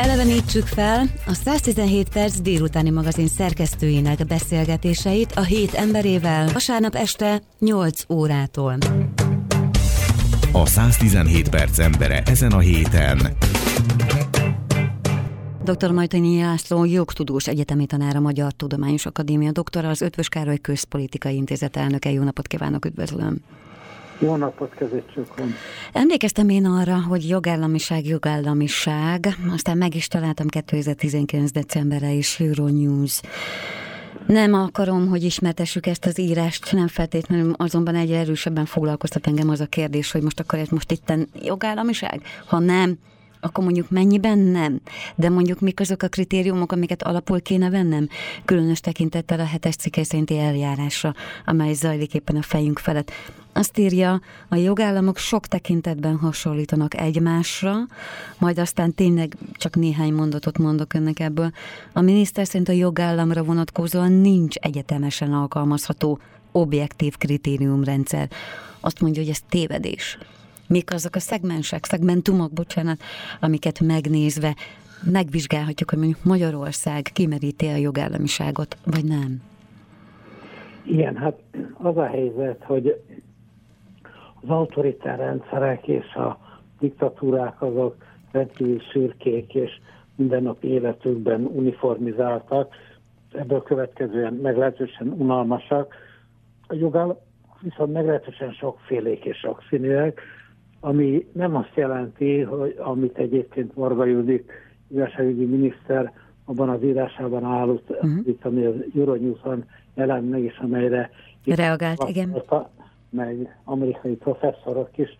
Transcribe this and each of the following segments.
Elevenítsük fel a 117 perc délutáni magazin szerkesztőinek beszélgetéseit a hét emberével vasárnap este 8 órától. A 117 perc embere ezen a héten. Dr. Majtanyi Jászló jogtudós egyetemi tanára Magyar Tudományos Akadémia doktora, az Ötvös Károly Közpolitikai Intézet elnöke. Jó napot kívánok, üdvözlöm! Jó napot, kezécsökön. Emlékeztem én arra, hogy jogállamiság, jogállamiság, aztán meg is találtam 2019. decemberre is Euronews. Nem akarom, hogy ismertessük ezt az írást, nem feltétlenül, azonban egy erősebben foglalkoztat engem az a kérdés, hogy most akkor ez most itten jogállamiság? Ha nem, akkor mondjuk mennyiben nem. De mondjuk mik azok a kritériumok, amiket alapul kéne vennem? Különös tekintettel a hetes cikkely szerinti eljárásra, amely zajlik éppen a fejünk felett. Azt írja, a jogállamok sok tekintetben hasonlítanak egymásra, majd aztán tényleg csak néhány mondatot mondok önnek ebből. A miniszter szerint a jogállamra vonatkozóan nincs egyetemesen alkalmazható objektív kritériumrendszer. Azt mondja, hogy ez tévedés mik azok a szegmensek, szegmentumok, bocsánat, amiket megnézve megvizsgálhatjuk, hogy mondjuk Magyarország kimeríti a jogállamiságot, vagy nem? Igen, hát az a helyzet, hogy az autoritár rendszerek és a diktatúrák azok rendkívül szürkék és mindennapi életükben uniformizáltak, ebből következően meglehetősen unalmasak. A jogállam viszont meglehetősen sokfélék és sokszínűek, ami nem azt jelenti, hogy amit egyébként Varga Judit igazságügyi miniszter abban az írásában állott, uh-huh. itt, ami az Euronews-on jelent meg, és amelyre reagált, igen. Meg amerikai professzorok is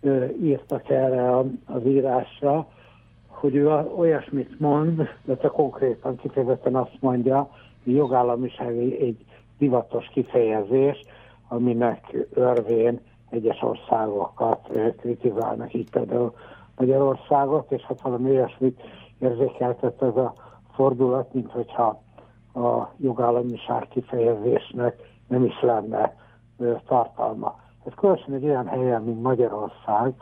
ö, írtak erre az írásra, hogy ő olyasmit mond, de csak konkrétan kifejezetten azt mondja, hogy jogállamiság egy divatos kifejezés, aminek örvén egyes országokat kritizálnak, így például Magyarországot, és hát valami olyasmit érzékeltett ez a fordulat, mint hogyha a jogállamiság kifejezésnek nem is lenne tartalma. Ez különösen egy olyan helyen, mint Magyarország,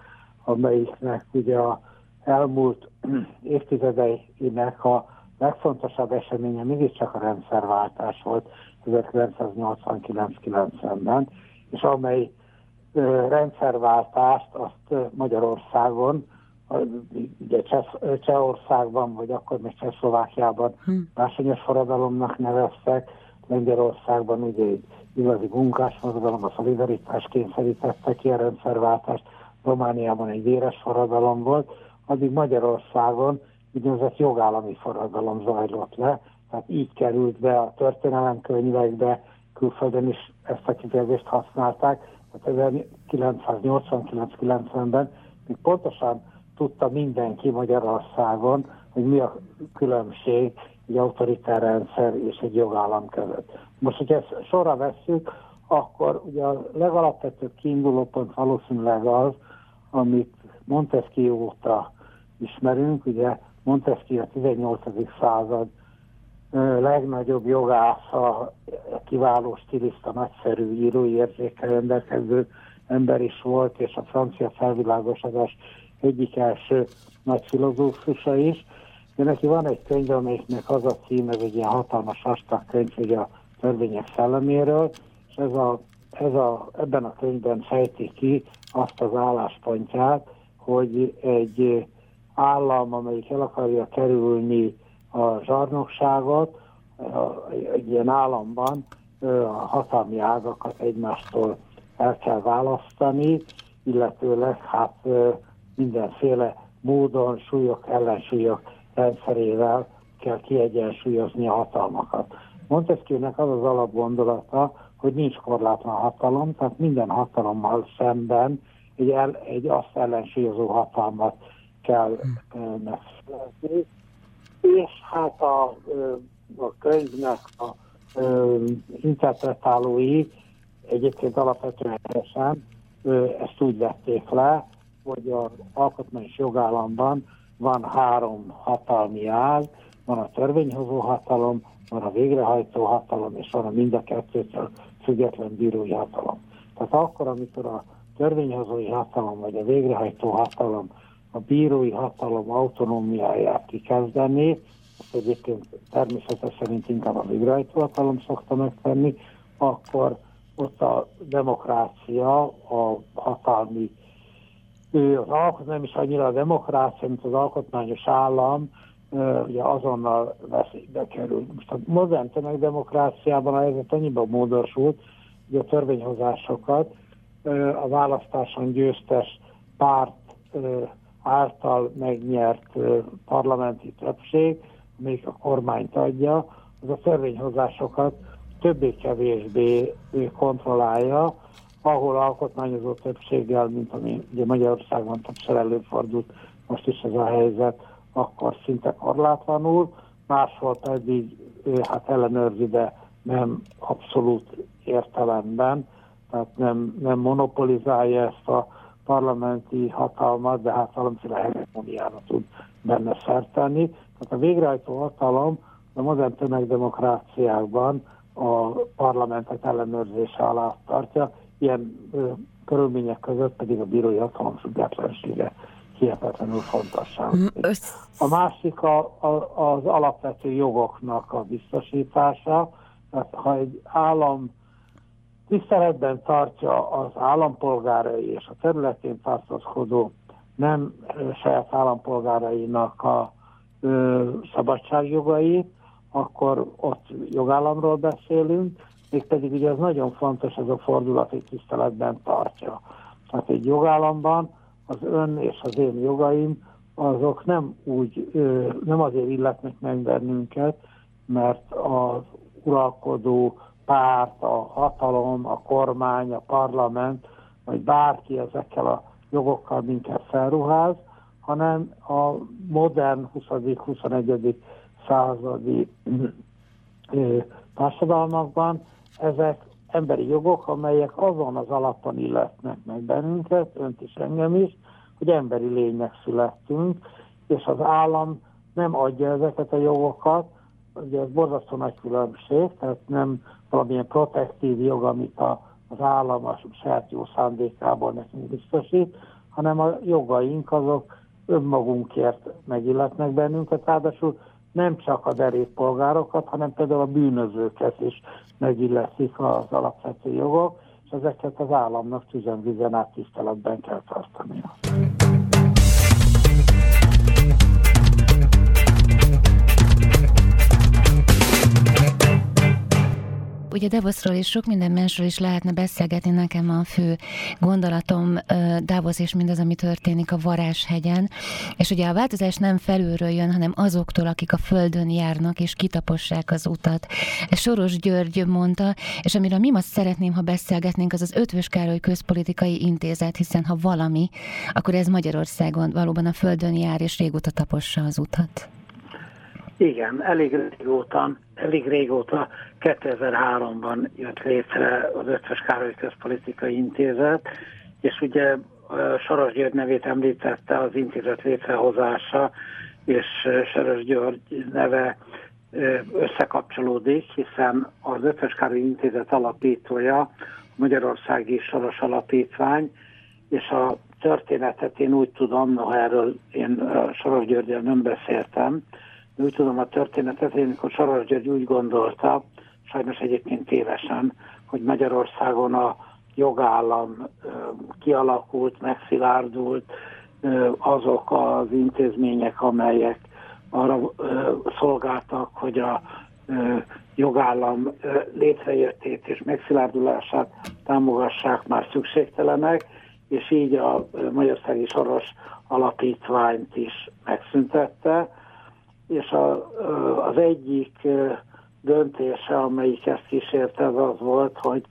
amelyiknek ugye a elmúlt évtizedeinek a legfontosabb eseménye mégiscsak a rendszerváltás volt 1989-90-ben, és amely rendszerváltást azt Magyarországon, ugye Csehországban, vagy akkor még Csehszlovákiában hm. bársonyos forradalomnak neveztek, Lengyelországban ugye egy igazi munkásforradalom, a szolidaritás kényszerítette ki a rendszerváltást, Romániában egy véres forradalom volt, addig Magyarországon úgynevezett jogállami forradalom zajlott le, tehát így került be a történelemkönyvekbe, külföldön is ezt a kifejezést használták, tehát 1989-90-ben még pontosan tudta mindenki Magyarországon, hogy mi a különbség egy autoritár rendszer és egy jogállam között. Most, hogyha ezt sorra vesszük, akkor ugye a legalapvetőbb kiinduló pont valószínűleg az, amit Montesquieu óta ismerünk, ugye Montesquieu a 18. század legnagyobb jogásza, kiváló stiliszta, nagyszerű írói érzékkel rendelkező ember is volt, és a francia felvilágosodás egyik első nagy filozófusa is. De neki van egy könyv, amelyiknek az a cím, ez egy ilyen hatalmas vastag könyv, hogy a törvények szelleméről, és ez a, ez a, ebben a könyvben fejti ki azt az álláspontját, hogy egy állam, amelyik el akarja kerülni a zsarnokságot, egy ilyen államban a hatalmi ágakat egymástól el kell választani, illetőleg hát mindenféle módon súlyok, ellensúlyok rendszerével kell kiegyensúlyozni a hatalmakat. Montesquieu-nek az az alapgondolata, hogy nincs korlátlan hatalom, tehát minden hatalommal szemben egy, el, egy azt ellensúlyozó hatalmat kell megszerezni, és hát a, a könyvnek a ö, interpretálói egyébként alapvetően helyesen ezt úgy vették le, hogy az alkotmányos jogállamban van három hatalmi ág, van a törvényhozó hatalom, van a végrehajtó hatalom, és van a mind a kettőtől független bírói hatalom. Tehát akkor, amikor a törvényhozói hatalom vagy a végrehajtó hatalom a bírói hatalom autonómiáját kikezdeni, azt egyébként természetes szerint inkább a végrehajtó hatalom szokta megtenni, akkor ott a demokrácia, a hatalmi, ő az alkot, nem is annyira a demokrácia, mint az alkotmányos állam, ugye azonnal veszélybe kerül. Most a modern tömegdemokráciában a helyzet annyiban módosult, hogy a törvényhozásokat a választáson győztes párt által megnyert parlamenti többség, még a kormányt adja, az a törvényhozásokat többé-kevésbé kontrollálja, ahol alkotmányozó többséggel, mint ami ugye Magyarországon többször előfordult, most is ez a helyzet, akkor szinte korlátlanul, máshol pedig hát ellenőrzi, de nem abszolút értelemben, tehát nem, nem monopolizálja ezt a parlamenti hatalmat, de hát valamiféle hegemoniára tud benne szertenni. Tehát a végrehajtó hatalom a modern tömegdemokráciákban a parlamentet ellenőrzése alá tartja, ilyen ö, körülmények között pedig a bírói hatalom függetlensége hihetetlenül fontosan. Mm, a másik a, a, az alapvető jogoknak a biztosítása. Tehát ha egy állam tiszteletben tartja az állampolgárai és a területén tartózkodó nem saját állampolgárainak a ö, szabadságjogait, akkor ott jogállamról beszélünk, mégpedig ugye az nagyon fontos, ez a fordulat, hogy tiszteletben tartja. Tehát egy jogállamban az ön és az én jogaim, azok nem úgy, nem azért illetnek meg bennünket, mert az uralkodó párt, a hatalom, a kormány, a parlament, vagy bárki ezekkel a jogokkal minket felruház, hanem a modern 20.-21. századi társadalmakban ezek emberi jogok, amelyek azon az alapon illetnek meg bennünket, önt is engem is, hogy emberi lénynek születtünk, és az állam nem adja ezeket a jogokat, ugye ez borzasztó nagy különbség, tehát nem valamilyen protektív jog, amit a, az állam a saját jó szándékából nekünk biztosít, hanem a jogaink azok önmagunkért megilletnek bennünket, ráadásul nem csak a derékpolgárokat, hanem például a bűnözőket is megilletik az alapvető jogok, és ezeket az államnak tüzenvizen át tiszteletben kell tartania. Ugye Davosról és sok minden másról is lehetne beszélgetni. Nekem a fő gondolatom Davos és mindaz, ami történik a Varázshegyen. És ugye a változás nem felülről jön, hanem azoktól, akik a földön járnak és kitapossák az utat. Ez Soros György mondta, és amiről mi most szeretném, ha beszélgetnénk, az az Ötvös Károly Közpolitikai Intézet, hiszen ha valami, akkor ez Magyarországon valóban a földön jár és régóta tapossa az utat. Igen, elég régóta, elég régóta 2003-ban jött létre az Ötvös Károly Közpolitikai Intézet, és ugye Soros György nevét említette az intézet létrehozása, és Soros György neve összekapcsolódik, hiszen az Ötvös Károly Intézet alapítója, a Magyarországi Soros Alapítvány, és a történetet én úgy tudom, ha erről én Soros Györgyel nem beszéltem, úgy tudom a történetet, én amikor Soros György úgy gondolta, sajnos egyébként tévesen, hogy Magyarországon a jogállam kialakult, megszilárdult, azok az intézmények, amelyek arra szolgáltak, hogy a jogállam létrejöttét és megszilárdulását támogassák már szükségtelenek, és így a Magyarországi Soros Alapítványt is megszüntette és a, az egyik döntése, amelyik ezt kísérte, az az volt, hogy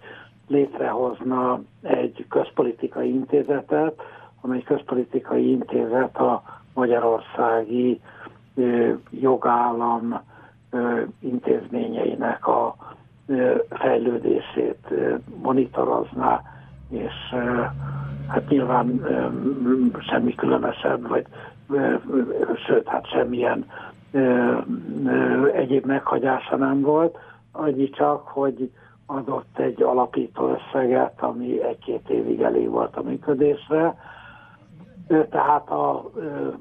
létrehozna egy közpolitikai intézetet, amely közpolitikai intézet a magyarországi jogállam intézményeinek a fejlődését monitorozná, és hát nyilván semmi különösebb, vagy sőt, hát semmilyen egyéb meghagyása nem volt, annyi csak, hogy adott egy alapító összeget, ami egy-két évig elég volt a működésre. Tehát a,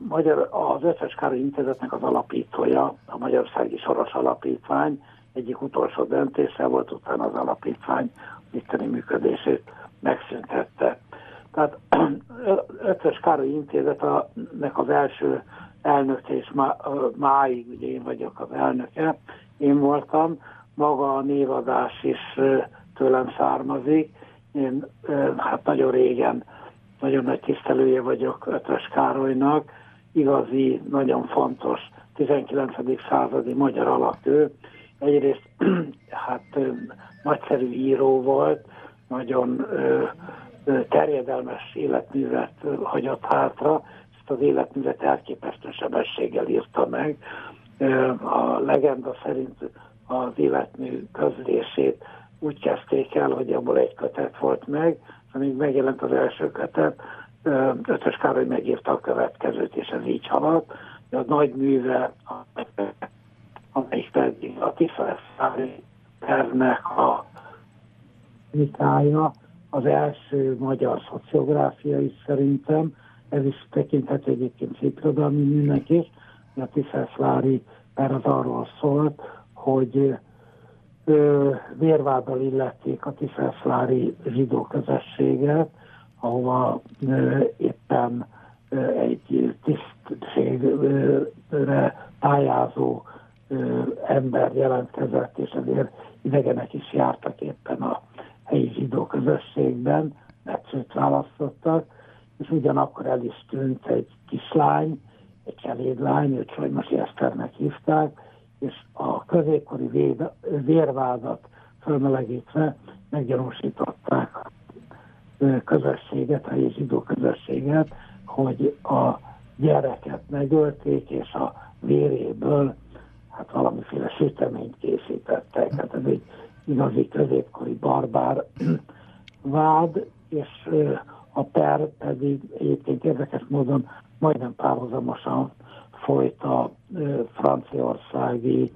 magyar, az Ötös Károly Intézetnek az alapítója, a Magyarországi Soros Alapítvány egyik utolsó döntése volt, utána az alapítvány itteni működését megszüntette. Tehát Ötös Károly Intézetnek az első elnöke, és má, máig ugye én vagyok az elnöke, én voltam, maga a névadás is tőlem származik. Én hát nagyon régen nagyon nagy tisztelője vagyok Ötös Károlynak, igazi, nagyon fontos 19. századi magyar alapő. Egyrészt hát nagyszerű író volt, nagyon terjedelmes életművet hagyott hátra, ezt az életművet elképesztő sebességgel írta meg. A legenda szerint az életmű közlését úgy kezdték el, hogy abból egy kötet volt meg, amíg megjelent az első kötet, Ötös Károly megírta a következőt, és ez így haladt. A nagy műve, amelyik pedig a Tisztelszári tervnek a vitája, az első magyar szociográfia is szerintem, ez is tekinthető egyébként szépirodalmi műnek is, a Tisztelszvári per az arról szólt, hogy ö, vérváddal illették a Tisztelszvári zsidó közösséget, ahova ö, éppen ö, egy tisztségre pályázó ö, ember jelentkezett, és ezért idegenek is jártak éppen a helyi zsidó közösségben, mert őt választottak, és ugyanakkor el is tűnt egy kislány, egy cselédlány, őt Sajmasi Eszternek hívták, és a középkori véd, vérvádat fölmelegítve meggyanúsították a közösséget, a zsidó közösséget, hogy a gyereket megölték, és a véréből hát valamiféle süteményt készítettek. Hát ez egy igazi középkori barbár vád, és a per pedig egyébként érdekes módon majdnem párhuzamosan folyt a franciaországi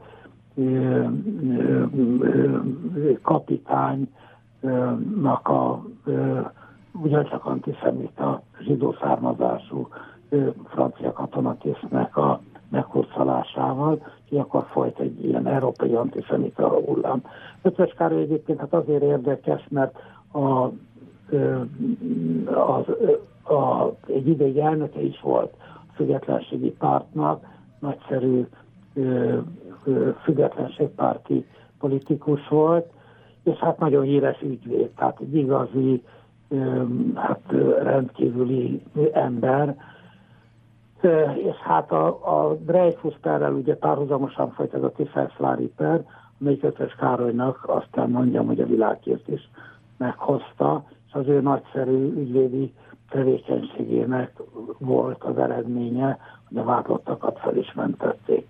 kapitánynak a ugyancsak antiszemita zsidó származású francia katonatisztnek a meghurcolásával, és akkor folyt egy ilyen európai antiszemita hullám. Ötvös Károly egyébként hát azért érdekes, mert a, az, a, egy ideig elnöke is volt a függetlenségi pártnak, nagyszerű függetlenségpárti politikus volt, és hát nagyon híres ügyvéd, tehát egy igazi, hát rendkívüli ember, és hát a, a Dreyfus perrel ugye párhuzamosan folyt ez a Tiszelsvári per, amelyik Ötös Károlynak aztán mondjam, hogy a világért is meghozta, az ő nagyszerű ügyvédi tevékenységének volt az eredménye, hogy a vádlottakat fel is mentették.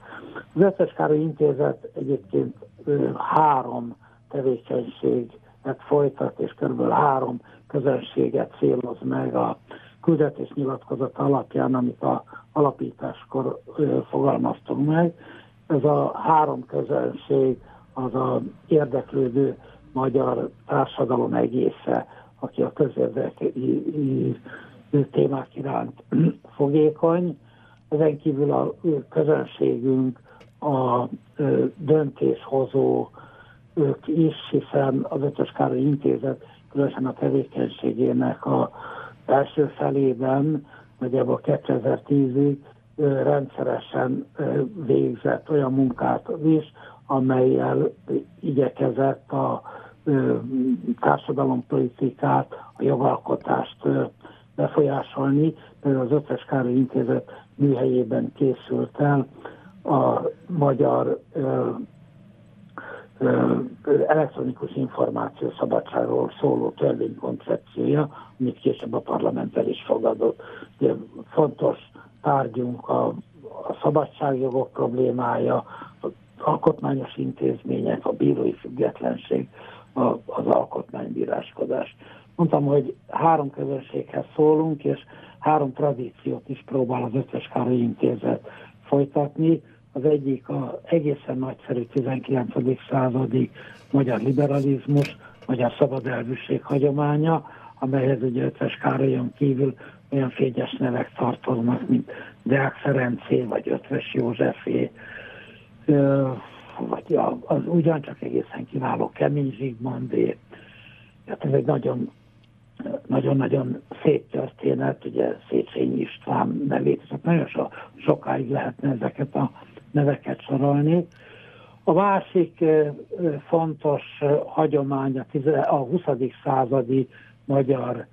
Az Károly Intézet egyébként három tevékenységet folytat, és kb. három közönséget céloz meg a küldetés nyilatkozat alapján, amit a alapításkor fogalmaztunk meg. Ez a három közönség az a érdeklődő magyar társadalom egésze, aki a közérdekű témák iránt fogékony. Ezen kívül a közönségünk a döntéshozó ők is, hiszen az Ötös Károly Intézet különösen a tevékenységének a első felében, nagyjából 2010-ig rendszeresen végzett olyan munkát is, amelyel igyekezett a társadalompolitikát, a jogalkotást befolyásolni. Például az Ötves Károly Intézet műhelyében készült el a magyar elektronikus információ szabadságról szóló törvénykoncepciója, amit később a parlament el is fogadott. Ugye fontos tárgyunk a, a szabadságjogok problémája, az alkotmányos intézmények, a bírói függetlenség, a, az alkotmánybíráskodás. Mondtam, hogy három közösséghez szólunk, és három tradíciót is próbál az Ötös Károly Intézet folytatni. Az egyik a egészen nagyszerű 19. századi magyar liberalizmus, magyar szabadelvűség hagyománya, amelyhez ugye Ötves Károlyon kívül olyan fényes nevek tartoznak, mint Deák Ferencé, vagy Ötvös Józsefé, vagy az ugyancsak egészen kiváló Kemény Zsigmondé. Hát ez egy nagyon nagyon-nagyon szép történet, ugye Széchenyi István nevét, tehát nagyon so, sokáig lehetne ezeket a neveket sorolni. A másik fontos hagyomány a 20. századi magyar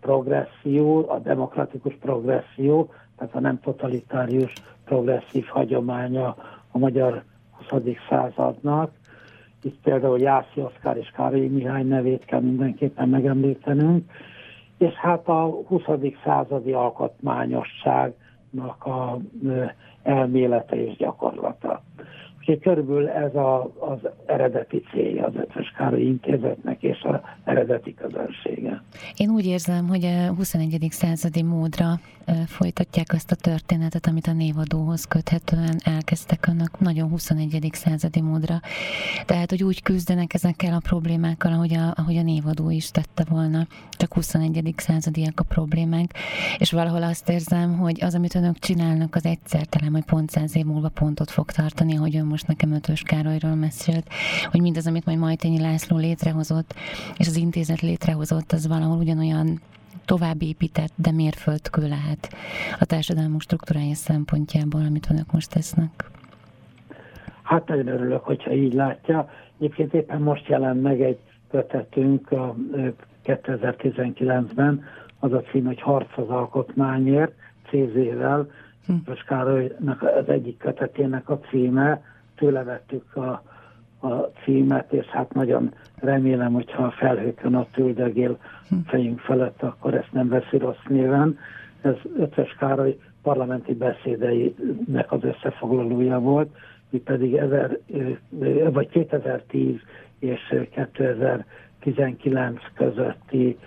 progresszió, a demokratikus progresszió, tehát a nem totalitárius progresszív hagyománya a magyar 20. századnak. Itt például Jászi Oszkár és Károly Mihály nevét kell mindenképpen megemlítenünk, és hát a 20. századi alkotmányosságnak a elmélete és gyakorlata. Úgyhogy körülbelül ez a, az eredeti célja az Ötvös Károly intézetnek és az eredeti közönsége. Én úgy érzem, hogy a 21. századi módra folytatják azt a történetet, amit a névadóhoz köthetően elkezdtek annak nagyon 21. századi módra. Tehát, hogy úgy küzdenek ezekkel a problémákkal, ahogy a, ahogy a névadó is tette volna, csak 21. századiak a problémák, és valahol azt érzem, hogy az, amit önök csinálnak, az egyszer talán majd pont száz év múlva pontot fog tartani, ahogy ön most nekem Ötös Károlyról mesélt, hogy mindaz, amit majd Majtényi László létrehozott, és az intézet létrehozott, az valahol ugyanolyan tovább épített, de mérföldkő lehet a társadalmi struktúrája szempontjából, amit önök most tesznek. Hát nagyon örülök, hogyha így látja. Egyébként éppen most jelent meg egy kötetünk a 2019-ben, az a cím, hogy Harc az alkotmányért, CZ-vel, hm. Károlynak az egyik kötetének a címe, tőle vettük a, a címet, és hát nagyon remélem, hogyha a felhőkön ott üldögél hm. fejünk felett, akkor ezt nem veszi rossz néven. Ez Ötös Károly parlamenti beszédeinek az összefoglalója volt, mi pedig ezer, vagy 2010 és 2019 közötti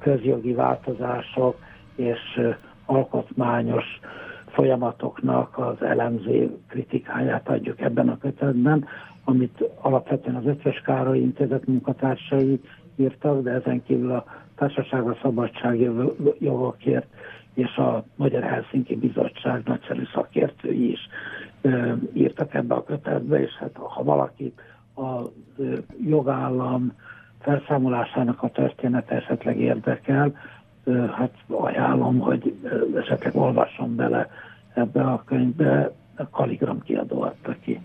közjogi változások és alkotmányos folyamatoknak az elemző kritikáját adjuk ebben a kötetben, amit alapvetően az Ötvös Károly intézet munkatársai írtak, de ezen kívül a Társaság a Szabadságjogokért és a Magyar Helsinki Bizottság nagyszerű szakértői is ö, írtak ebbe a kötetbe, és hát ha valaki a ö, jogállam felszámolásának a története esetleg érdekel, hát ajánlom, hogy esetleg olvasson bele ebbe a könyvbe, a Kaligram kiadó adta ki.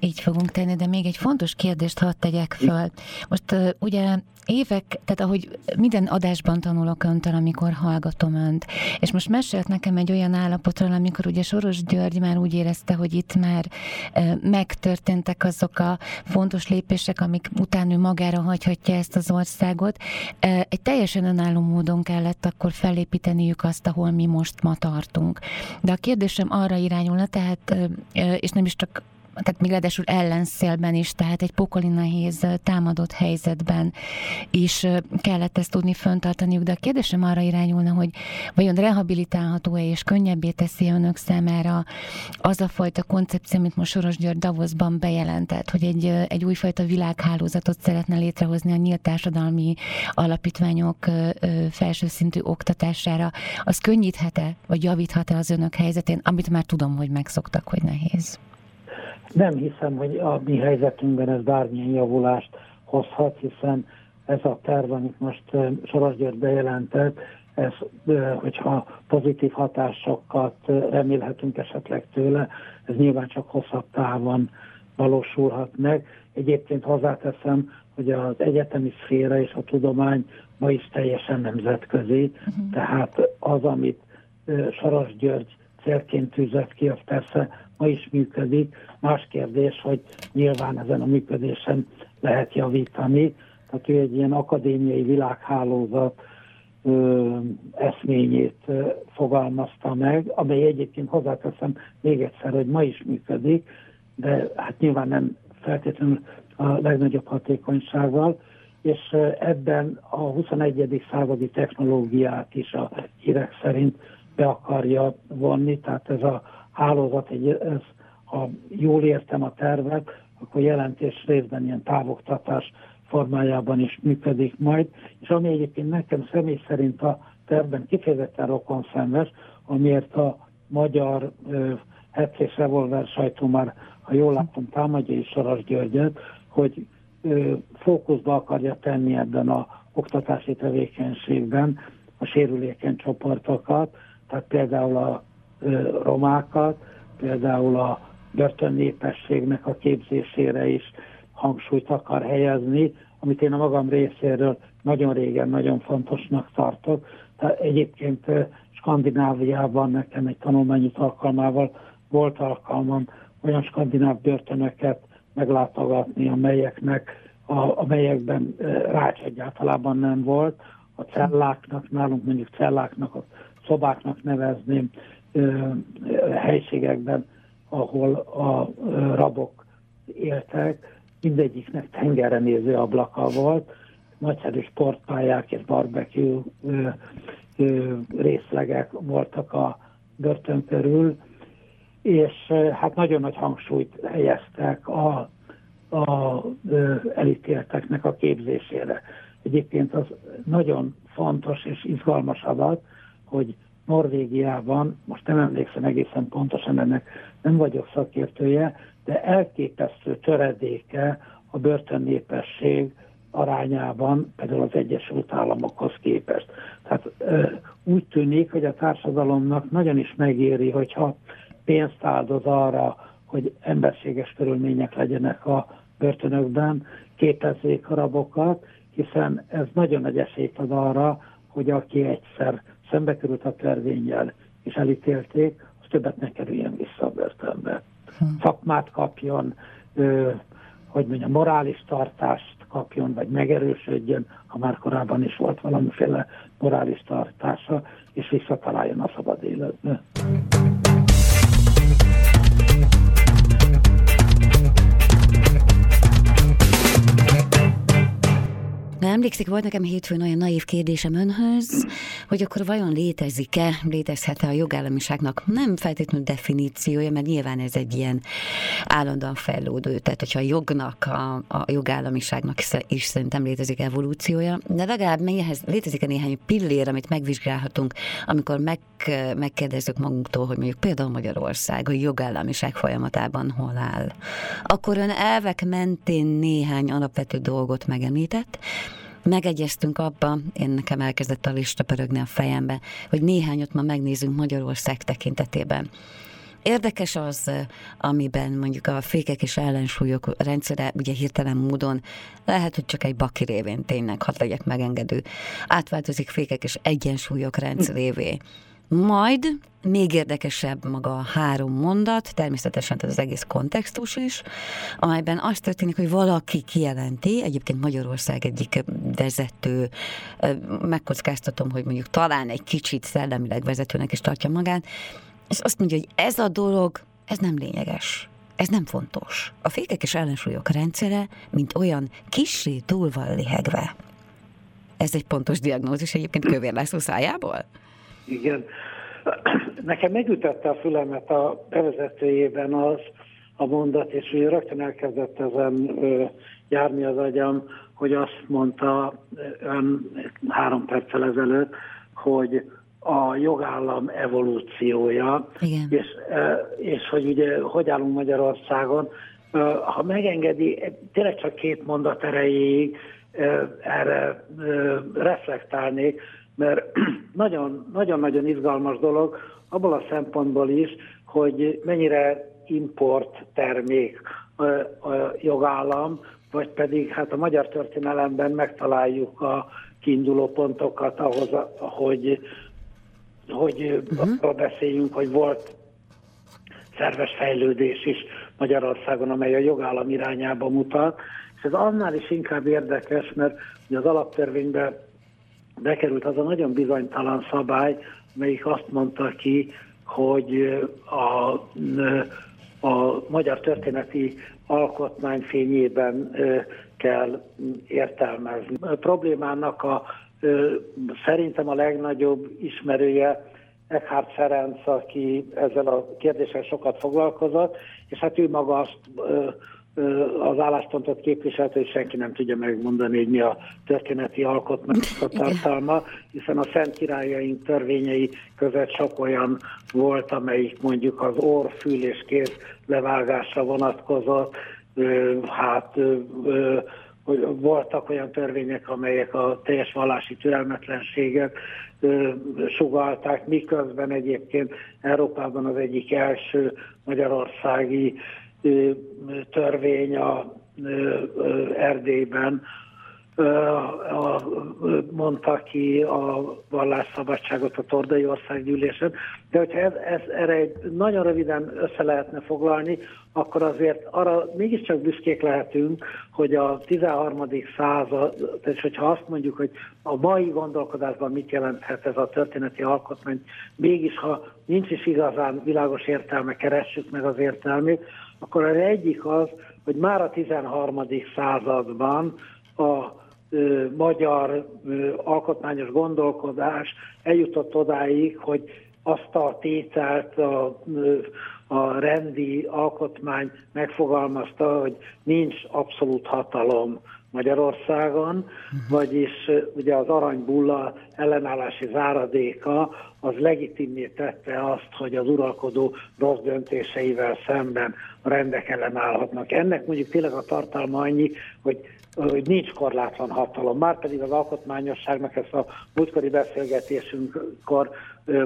Így fogunk tenni, de még egy fontos kérdést hadd tegyek föl. Most ugye évek, tehát ahogy minden adásban tanulok öntől, amikor hallgatom önt, és most mesélt nekem egy olyan állapotról, amikor ugye Soros György már úgy érezte, hogy itt már megtörténtek azok a fontos lépések, amik után ő magára hagyhatja ezt az országot. Egy teljesen önálló módon kellett akkor felépíteniük azt, ahol mi most ma tartunk. De a kérdésem arra irányulna, tehát, és nem is csak tehát még ráadásul ellenszélben is, tehát egy pokoli nehéz támadott helyzetben is kellett ezt tudni föntartaniuk, de a kérdésem arra irányulna, hogy vajon rehabilitálható-e és könnyebbé teszi önök számára az a fajta koncepció, amit most Soros György Davosban bejelentett, hogy egy, egy újfajta világhálózatot szeretne létrehozni a nyílt társadalmi alapítványok felső szintű oktatására, az könnyíthet-e, vagy javíthat-e az önök helyzetén, amit már tudom, hogy megszoktak, hogy nehéz? Nem hiszem, hogy a mi helyzetünkben ez bármilyen javulást hozhat, hiszen ez a terv, amit most Soros György bejelentett, ez, hogyha pozitív hatásokat remélhetünk esetleg tőle, ez nyilván csak hosszabb távon valósulhat meg. Egyébként hozzáteszem, hogy az egyetemi szféra és a tudomány ma is teljesen nemzetközi, uh-huh. tehát az, amit Soros György célként tűzött ki, az persze ma is működik. Más kérdés, hogy nyilván ezen a működésen lehet javítani. Tehát ő egy ilyen akadémiai világhálózat ö, eszményét ö, fogalmazta meg, amely egyébként hozzáteszem még egyszer, hogy ma is működik, de hát nyilván nem feltétlenül a legnagyobb hatékonysággal, és ebben a 21. századi technológiát is a hírek szerint be akarja vonni, tehát ez a hálózat, egy, ez, ha jól értem a tervet, akkor jelentés részben ilyen távoktatás formájában is működik majd, és ami egyébként nekem személy szerint a de ebben kifejezetten rokon szemes, amiért a magyar hetsz és revolver sajtó már, ha jól látom, támadja is Soros Györgyöt, hogy ö, fókuszba akarja tenni ebben a oktatási tevékenységben a sérülékeny csoportokat, tehát például a romákat, például a börtönnépességnek a képzésére is hangsúlyt akar helyezni, amit én a magam részéről nagyon régen nagyon fontosnak tartok. Tehát egyébként Skandináviában nekem egy tanulmányút alkalmával volt alkalmam olyan skandináv börtönöket meglátogatni, amelyeknek, a, amelyekben rács egyáltalában nem volt. A celláknak, nálunk mondjuk celláknak, a szobáknak nevezném helységekben, ahol a rabok éltek, mindegyiknek tengerre néző ablaka volt, nagyszerű sportpályák és barbecue részlegek voltak a börtön körül, és hát nagyon nagy hangsúlyt helyeztek a, a elítélteknek a képzésére. Egyébként az nagyon fontos és izgalmas adat, hogy Norvégiában, most nem emlékszem egészen pontosan ennek, nem vagyok szakértője, de elképesztő töredéke a börtönnépesség arányában, például az Egyesült Államokhoz képest. Tehát úgy tűnik, hogy a társadalomnak nagyon is megéri, hogyha pénzt áldoz arra, hogy emberséges körülmények legyenek a börtönökben, képezzék a rabokat, hiszen ez nagyon nagy esélyt ad arra, hogy aki egyszer szembe került a törvényjel és elítélték, az többet ne kerüljen vissza a börtönbe. Hm. Szakmát kapjon, ö, hogy mondjam, morális tartást kapjon, vagy megerősödjön, ha már korábban is volt valamiféle morális tartása, és visszataláljon a szabad életbe. De emlékszik, volt nekem hétfőn olyan naív kérdésem önhöz, hogy akkor vajon létezik-e, létezhet-e a jogállamiságnak nem feltétlenül definíciója, mert nyilván ez egy ilyen állandóan fejlődő, tehát hogyha a jognak, a, a jogállamiságnak is szerintem létezik evolúciója, de legalább melyhez létezik-e néhány pillér, amit megvizsgálhatunk, amikor meg, megkérdezzük magunktól, hogy mondjuk például Magyarország a jogállamiság folyamatában hol áll. Akkor ön elvek mentén néhány alapvető dolgot megemlített, megegyeztünk abba, én nekem elkezdett a lista pörögni a fejembe, hogy néhányat ma megnézünk Magyarország tekintetében. Érdekes az, amiben mondjuk a fékek és ellensúlyok rendszere ugye hirtelen módon lehet, hogy csak egy baki révén tényleg, hadd legyek megengedő, átváltozik fékek és egyensúlyok rendszerévé. Majd még érdekesebb maga a három mondat, természetesen az egész kontextus is, amelyben azt történik, hogy valaki kijelenti, egyébként Magyarország egyik vezető, megkockáztatom, hogy mondjuk talán egy kicsit szellemileg vezetőnek is tartja magát, és azt mondja, hogy ez a dolog, ez nem lényeges. Ez nem fontos. A fékek és ellensúlyok rendszere, mint olyan kissé túl van lihegve. Ez egy pontos diagnózis egyébként Kövér László szájából? Igen. Nekem megütötte a fülemet a bevezetőjében az a mondat, és ugye rögtön elkezdett ezen járni az agyam, hogy azt mondta ön három perccel ezelőtt, hogy a jogállam evolúciója, Igen. És, és hogy ugye hogy állunk Magyarországon. Ha megengedi, tényleg csak két mondat erejéig erre reflektálnék, mert nagyon-nagyon izgalmas dolog, abból a szempontból is, hogy mennyire import termék a jogállam, vagy pedig hát a magyar történelemben megtaláljuk a kiinduló pontokat ahhoz, hogy, hogy uh-huh. arról beszéljünk, hogy volt szerves fejlődés is Magyarországon, amely a jogállam irányába mutat. És ez annál is inkább érdekes, mert az alaptörvényben bekerült az a nagyon bizonytalan szabály, melyik azt mondta ki, hogy a, a magyar történeti alkotmány fényében kell értelmezni. A problémának a, szerintem a legnagyobb ismerője Eckhard Ferenc, aki ezzel a kérdéssel sokat foglalkozott, és hát ő maga azt az álláspontot képviselt, hogy senki nem tudja megmondani, hogy mi a történeti alkotmány a tartalma, hiszen a Szent Királyaink törvényei között sok olyan volt, amelyik mondjuk az orr, fül és kéz levágásra vonatkozott, hát voltak olyan törvények, amelyek a teljes vallási türelmetlenséget sugalták, miközben egyébként Európában az egyik első magyarországi törvény a Erdélyben mondta ki a vallásszabadságot a Tordai Országgyűlésen. De hogyha ez, ez, erre egy nagyon röviden össze lehetne foglalni, akkor azért arra mégiscsak büszkék lehetünk, hogy a 13. század, és hogyha azt mondjuk, hogy a mai gondolkodásban mit jelenthet ez a történeti alkotmány, mégis ha nincs is igazán világos értelme, keressük meg az értelmét, akkor az egyik az, hogy már a 13. században a ö, magyar ö, alkotmányos gondolkodás eljutott odáig, hogy azt a tételt a, a rendi alkotmány megfogalmazta, hogy nincs abszolút hatalom Magyarországon, uh-huh. vagyis ugye az aranybulla ellenállási záradéka az legitimé tette azt, hogy az uralkodó rossz döntéseivel szemben a rendek ellen állhatnak. Ennek mondjuk tényleg a tartalma annyi, hogy hogy nincs korlátlan hatalom. Márpedig az alkotmányosságnak ezt a múltkori beszélgetésünkkor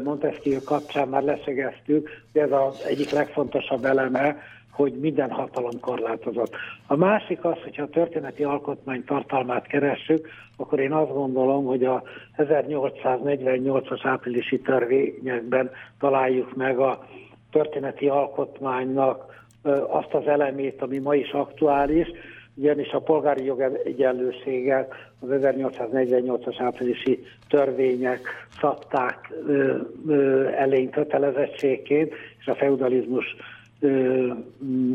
Montesquieu kapcsán már leszögeztük, hogy ez az egyik legfontosabb eleme, hogy minden hatalom korlátozott. A másik az, hogyha a történeti alkotmány tartalmát keressük, akkor én azt gondolom, hogy a 1848-as áprilisi törvényekben találjuk meg a történeti alkotmánynak azt az elemét, ami ma is aktuális, ugyanis a polgári jogegyenlőséget az 1848-as áprilisi törvények szabták elénk kötelezettségként, és a feudalizmus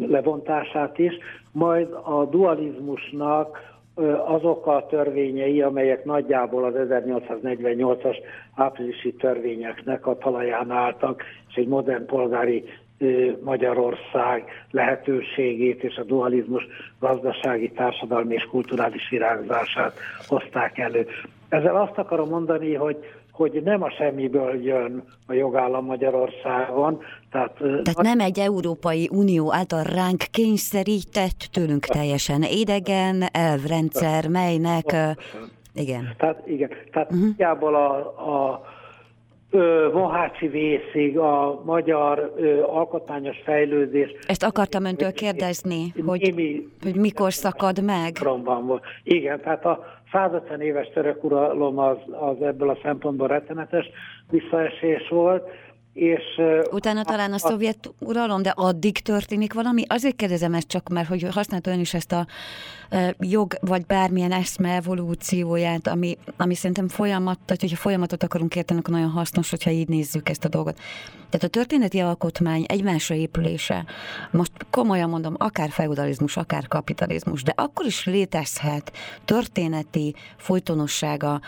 levontását is, majd a dualizmusnak azok a törvényei, amelyek nagyjából az 1848-as áprilisi törvényeknek a talaján álltak, és egy modern polgári Magyarország lehetőségét és a dualizmus gazdasági, társadalmi és kulturális virágzását hozták elő. Ezzel azt akarom mondani, hogy hogy nem a semmiből jön a jogállam Magyarországon. Tehát, tehát nem egy Európai Unió által ránk kényszerített, tőlünk teljesen idegen elvrendszer, melynek... Igen. Tehát igen, tehát uh-huh. a, a Mohácsi vészig a magyar ö, alkotmányos fejlődés. Ezt akartam öntől kérdezni, hogy, némi, hogy mikor szakad meg? Volt. Igen, tehát a 150 éves török uralom az, az ebből a szempontból rettenetes visszaesés volt, és, Utána talán a, a szovjet uralom, de addig történik valami? Azért kérdezem ezt csak, mert hogy használta ön is ezt a jog, vagy bármilyen eszme evolúcióját, ami, ami szerintem folyamat, tehát hogyha folyamatot akarunk érteni, akkor nagyon hasznos, hogyha így nézzük ezt a dolgot. Tehát a történeti alkotmány egymásra épülése, most komolyan mondom, akár feudalizmus, akár kapitalizmus, de akkor is létezhet történeti folytonossága,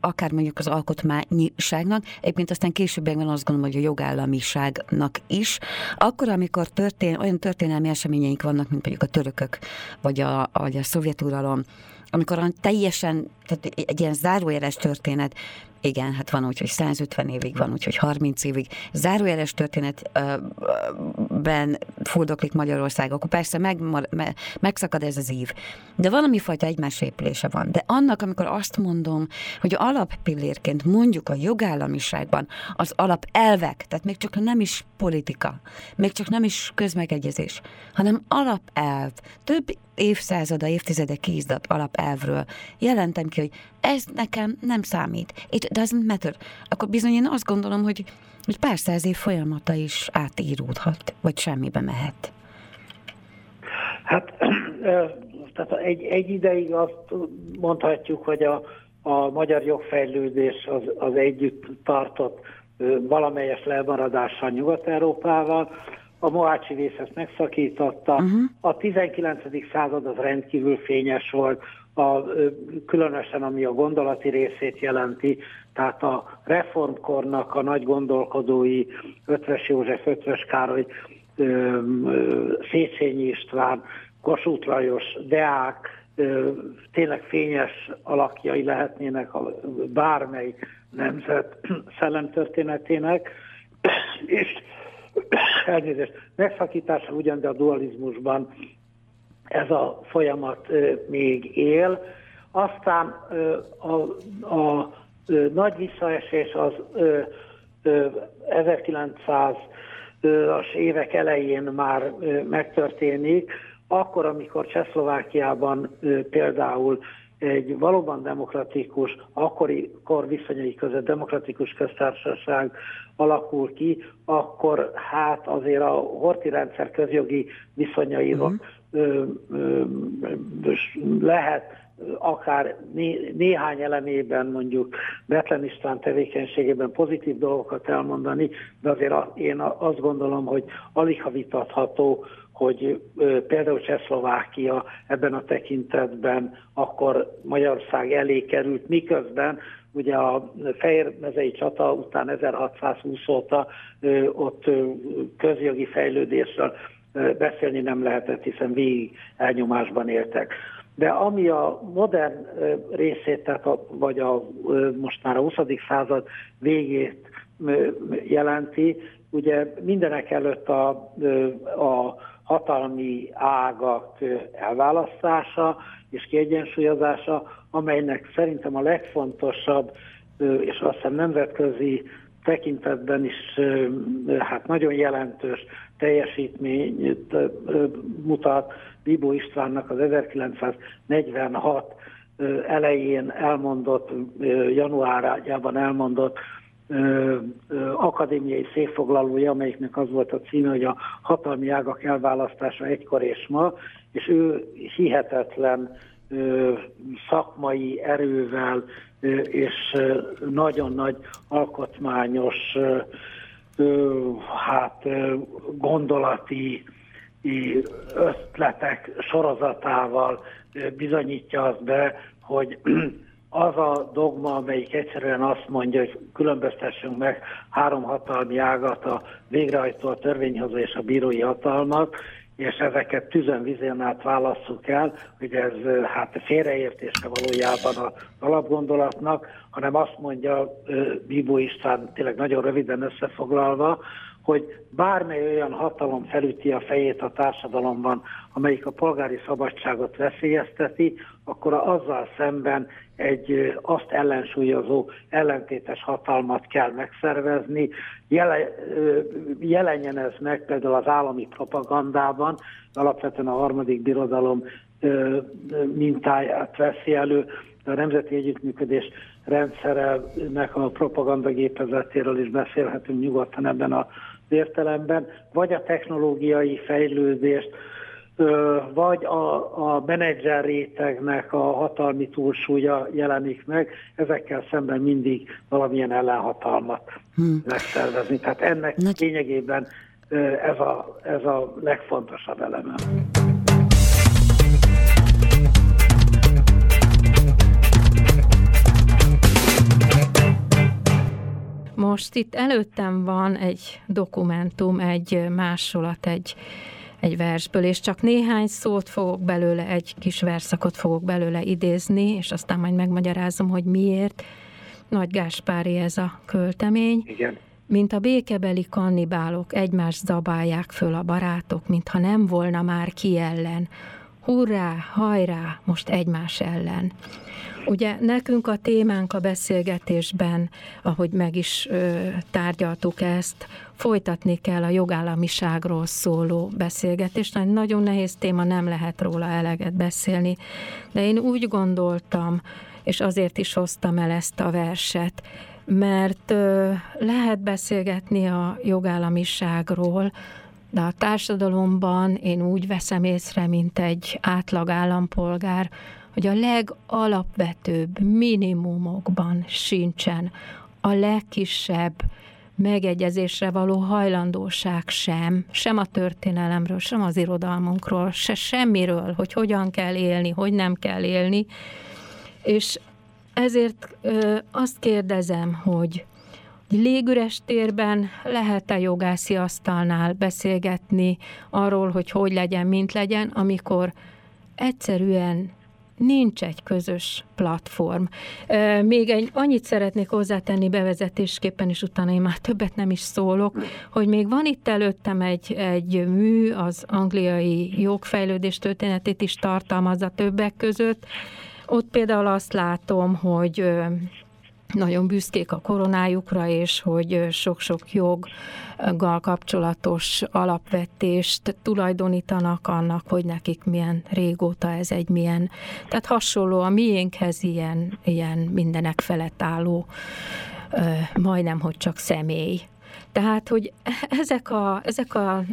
akár mondjuk az alkotmányiságnak, egyébként aztán későbbiekben azt gondolom, hogy a jogállamiságnak is, akkor, amikor történ, olyan történelmi eseményeink vannak, mint mondjuk a törökök, vagy a, vagy a szovjet uralom, amikor teljesen, tehát egy ilyen zárójeles történet, igen, hát van úgy, hogy 150 évig, van úgy, hogy 30 évig. Zárójeles történetben fordoklik Magyarország, akkor persze meg, me, megszakad ez az ív. De valami fajta egymás épülése van. De annak, amikor azt mondom, hogy alappillérként mondjuk a jogállamiságban az alapelvek, tehát még csak nem is politika, még csak nem is közmegegyezés, hanem alapelv, több évszázada, évtizedek kézdat alapelvről jelentem ki, hogy ez nekem nem számít. It doesn't matter. Akkor bizony én azt gondolom, hogy, hogy pár száz év folyamata is átíródhat, vagy semmibe mehet. Hát tehát egy, egy ideig azt mondhatjuk, hogy a, a magyar jogfejlődés az, az együtt tartott valamelyes lemaradással Nyugat-Európával, a Moácsi vész ezt megszakította. Uh-huh. A 19. század az rendkívül fényes volt, a, különösen ami a gondolati részét jelenti, tehát a reformkornak a nagy gondolkodói, Ötvös József, Ötvös Károly, Széchenyi István, Kossuth Lajos, Deák, tényleg fényes alakjai lehetnének a bármely nemzet szellemtörténetének, és elnézést, megszakítása ugyan, de a dualizmusban ez a folyamat még él. Aztán a, a, nagy visszaesés az 1900-as évek elején már megtörténik, akkor, amikor Csehszlovákiában például egy valóban demokratikus, akkori kor viszonyai között demokratikus köztársaság alakul ki, akkor hát azért a horti rendszer közjogi viszonyairól uh-huh. lehet akár né, néhány elemében mondjuk Betlen István tevékenységében pozitív dolgokat elmondani, de azért én azt gondolom, hogy alig ha vitatható, hogy például Csehszlovákia ebben a tekintetben akkor Magyarország elé került, miközben ugye a Fehérmezei csata után 1620 óta ott közjogi fejlődésről beszélni nem lehetett, hiszen végig elnyomásban éltek. De ami a modern részét, tehát a, vagy a, most már a 20. század végét jelenti, ugye mindenek előtt a, a hatalmi ágak elválasztása és kiegyensúlyozása, amelynek szerintem a legfontosabb, és azt hiszem nemzetközi tekintetben is hát nagyon jelentős teljesítményt mutat Bibó Istvánnak az 1946 elején elmondott, januárjában elmondott akadémiai székfoglalója, amelyiknek az volt a címe, hogy a hatalmi ágak elválasztása egykor és ma, és ő hihetetlen szakmai erővel és nagyon nagy alkotmányos hát gondolati ötletek sorozatával bizonyítja azt be, hogy az a dogma, amelyik egyszerűen azt mondja, hogy különböztessünk meg három hatalmi ágat, a végrehajtó, a törvényhozó és a bírói hatalmat, és ezeket tüzön vizén át válasszuk el, hogy ez hát félreértése valójában az alapgondolatnak, hanem azt mondja Bíbó István tényleg nagyon röviden összefoglalva, hogy bármely olyan hatalom felüti a fejét a társadalomban, amelyik a polgári szabadságot veszélyezteti, akkor azzal szemben egy azt ellensúlyozó ellentétes hatalmat kell megszervezni. Jele, jelenjen ez meg például az állami propagandában, alapvetően a harmadik birodalom mintáját veszi elő, de a nemzeti együttműködés rendszerenek a propagandagépezetéről is beszélhetünk nyugodtan ebben az értelemben, vagy a technológiai fejlődést, vagy a, a menedzser rétegnek a hatalmi túlsúlya jelenik meg, ezekkel szemben mindig valamilyen ellenhatalmat hmm. megszervezni. Tehát ennek Nagy... lényegében ez a, ez a legfontosabb eleme. Most itt előttem van egy dokumentum, egy másolat, egy egy versből, és csak néhány szót fogok belőle, egy kis verszakot fogok belőle idézni, és aztán majd megmagyarázom, hogy miért. Nagy Gáspári ez a költemény. Igen. Mint a békebeli kannibálok egymást zabálják föl a barátok, mintha nem volna már ki ellen. Hurrá, hajrá, most egymás ellen. Ugye nekünk a témánk a beszélgetésben, ahogy meg is ö, tárgyaltuk ezt, folytatni kell a jogállamiságról szóló beszélgetést. Nagyon nehéz téma, nem lehet róla eleget beszélni, de én úgy gondoltam, és azért is hoztam el ezt a verset, mert ö, lehet beszélgetni a jogállamiságról, de a társadalomban én úgy veszem észre, mint egy átlag állampolgár, hogy a legalapvetőbb minimumokban sincsen a legkisebb megegyezésre való hajlandóság sem, sem a történelemről, sem az irodalmunkról, se semmiről, hogy hogyan kell élni, hogy nem kell élni. És ezért ö, azt kérdezem, hogy légüres térben lehet-e jogászi asztalnál beszélgetni arról, hogy hogy legyen, mint legyen, amikor egyszerűen nincs egy közös platform. Még egy, annyit szeretnék hozzátenni bevezetésképpen, és utána én már többet nem is szólok, hogy még van itt előttem egy, egy mű, az angliai jogfejlődés történetét is tartalmazza többek között. Ott például azt látom, hogy nagyon büszkék a koronájukra, és hogy sok-sok joggal kapcsolatos alapvetést tulajdonítanak annak, hogy nekik milyen régóta ez egy milyen, tehát hasonló a miénkhez ilyen, ilyen mindenek felett álló, majdnem, hogy csak személy. Tehát, hogy ezek a, ezek a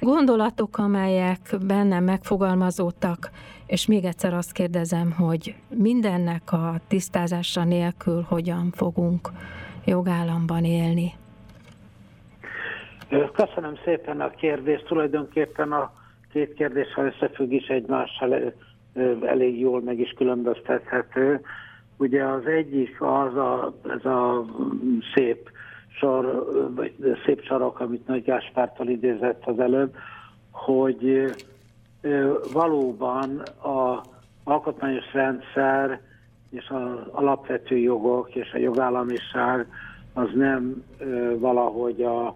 gondolatok, amelyek bennem megfogalmazódtak, és még egyszer azt kérdezem, hogy mindennek a tisztázása nélkül hogyan fogunk jogállamban élni? Köszönöm szépen a kérdést. Tulajdonképpen a két kérdés, ha összefügg is egymással, elég jól meg is különböztethető. Ugye az egyik az a, ez a szép sor, vagy szép sarok, amit Nagy Gáspártól idézett az előbb, hogy valóban a alkotmányos rendszer és az alapvető jogok és a jogállamiság az nem valahogy a,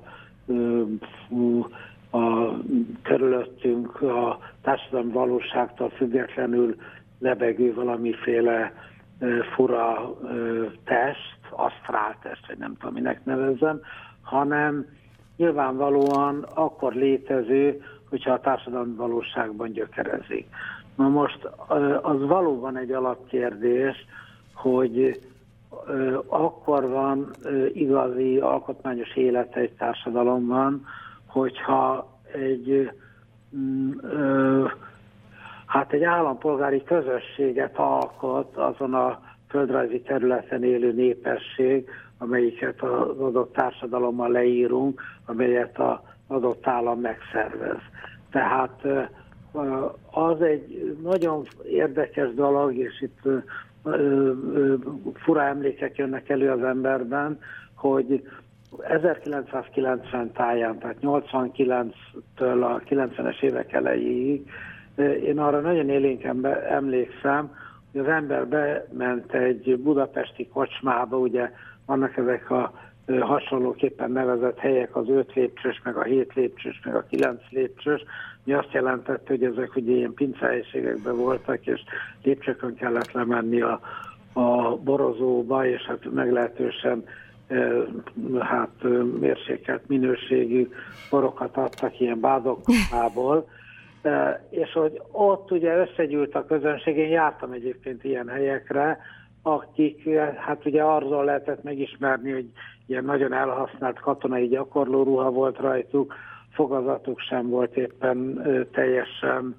a körülöttünk a társadalmi valóságtól függetlenül lebegő valamiféle fura test, asztrál test, vagy nem tudom, minek nevezzem, hanem nyilvánvalóan akkor létező, hogyha a társadalmi valóságban gyökerezik. Na most az valóban egy alapkérdés, hogy akkor van igazi alkotmányos élet egy társadalomban, hogyha egy mm, hát egy állampolgári közösséget alkot azon a földrajzi területen élő népesség, amelyiket az adott társadalommal leírunk, amelyet az adott állam megszervez. Tehát az egy nagyon érdekes dolog, és itt fura emlékek jönnek elő az emberben, hogy 1990 táján, tehát 89-től a 90-es évek elejéig, én arra nagyon élénken emlékszem, hogy az ember bement egy budapesti kocsmába, ugye vannak ezek a hasonlóképpen nevezett helyek, az 5 lépcsős, meg a 7 lépcsős, meg a 9 lépcsős, mi azt jelentette, hogy ezek ugye ilyen pincehelyiségekben voltak, és lépcsőkön kellett lemenni a, a borozóba, és hát meglehetősen hát mérsékelt minőségű borokat adtak ilyen bádokból, és hogy ott ugye összegyűlt a közönség, én jártam egyébként ilyen helyekre, akik hát ugye arról lehetett megismerni, hogy ilyen nagyon elhasznált katonai gyakorlóruha volt rajtuk, fogazatuk sem volt éppen teljesen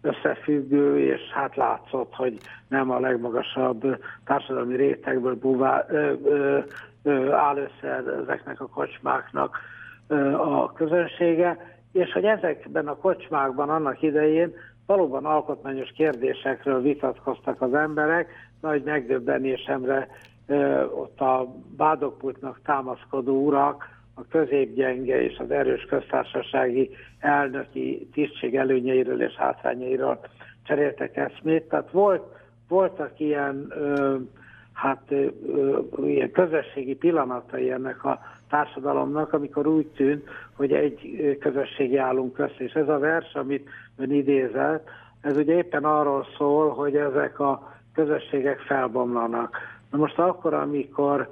összefüggő, és hát látszott, hogy nem a legmagasabb társadalmi rétegből búvá, ö, ö, ö, áll össze ezeknek a kocsmáknak ö, a közönsége, és hogy ezekben a kocsmákban annak idején valóban alkotmányos kérdésekről vitatkoztak az emberek, nagy megdöbbenésemre ott a bádokpultnak támaszkodó urak a középgyenge és az erős köztársasági elnöki tisztség előnyeiről és hátrányairól cseréltek eszmét. Tehát volt, voltak ilyen, ö, hát ö, ilyen közösségi pillanatai ennek a társadalomnak, amikor úgy tűnt, hogy egy közösségi állunk össze. És ez a vers, amit ön idézett, ez ugye éppen arról szól, hogy ezek a közösségek felbomlanak. Na most akkor, amikor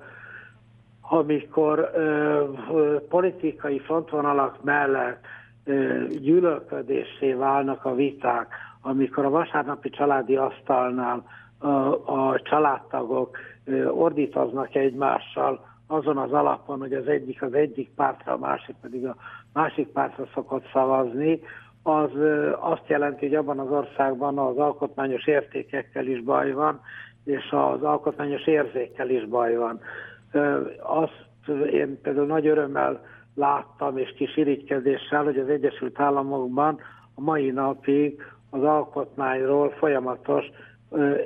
amikor ö, politikai frontvonalak mellett ö, gyűlölködésé válnak a viták, amikor a vasárnapi családi asztalnál a, a családtagok ö, ordítoznak egymással azon az alapon, hogy az egyik az egyik pártra, a másik pedig a másik pártra szokott szavazni, az azt jelenti, hogy abban az országban az alkotmányos értékekkel is baj van, és az alkotmányos érzékkel is baj van. Azt én például nagy örömmel láttam, és kis irigykedéssel, hogy az Egyesült Államokban a mai napig az alkotmányról folyamatos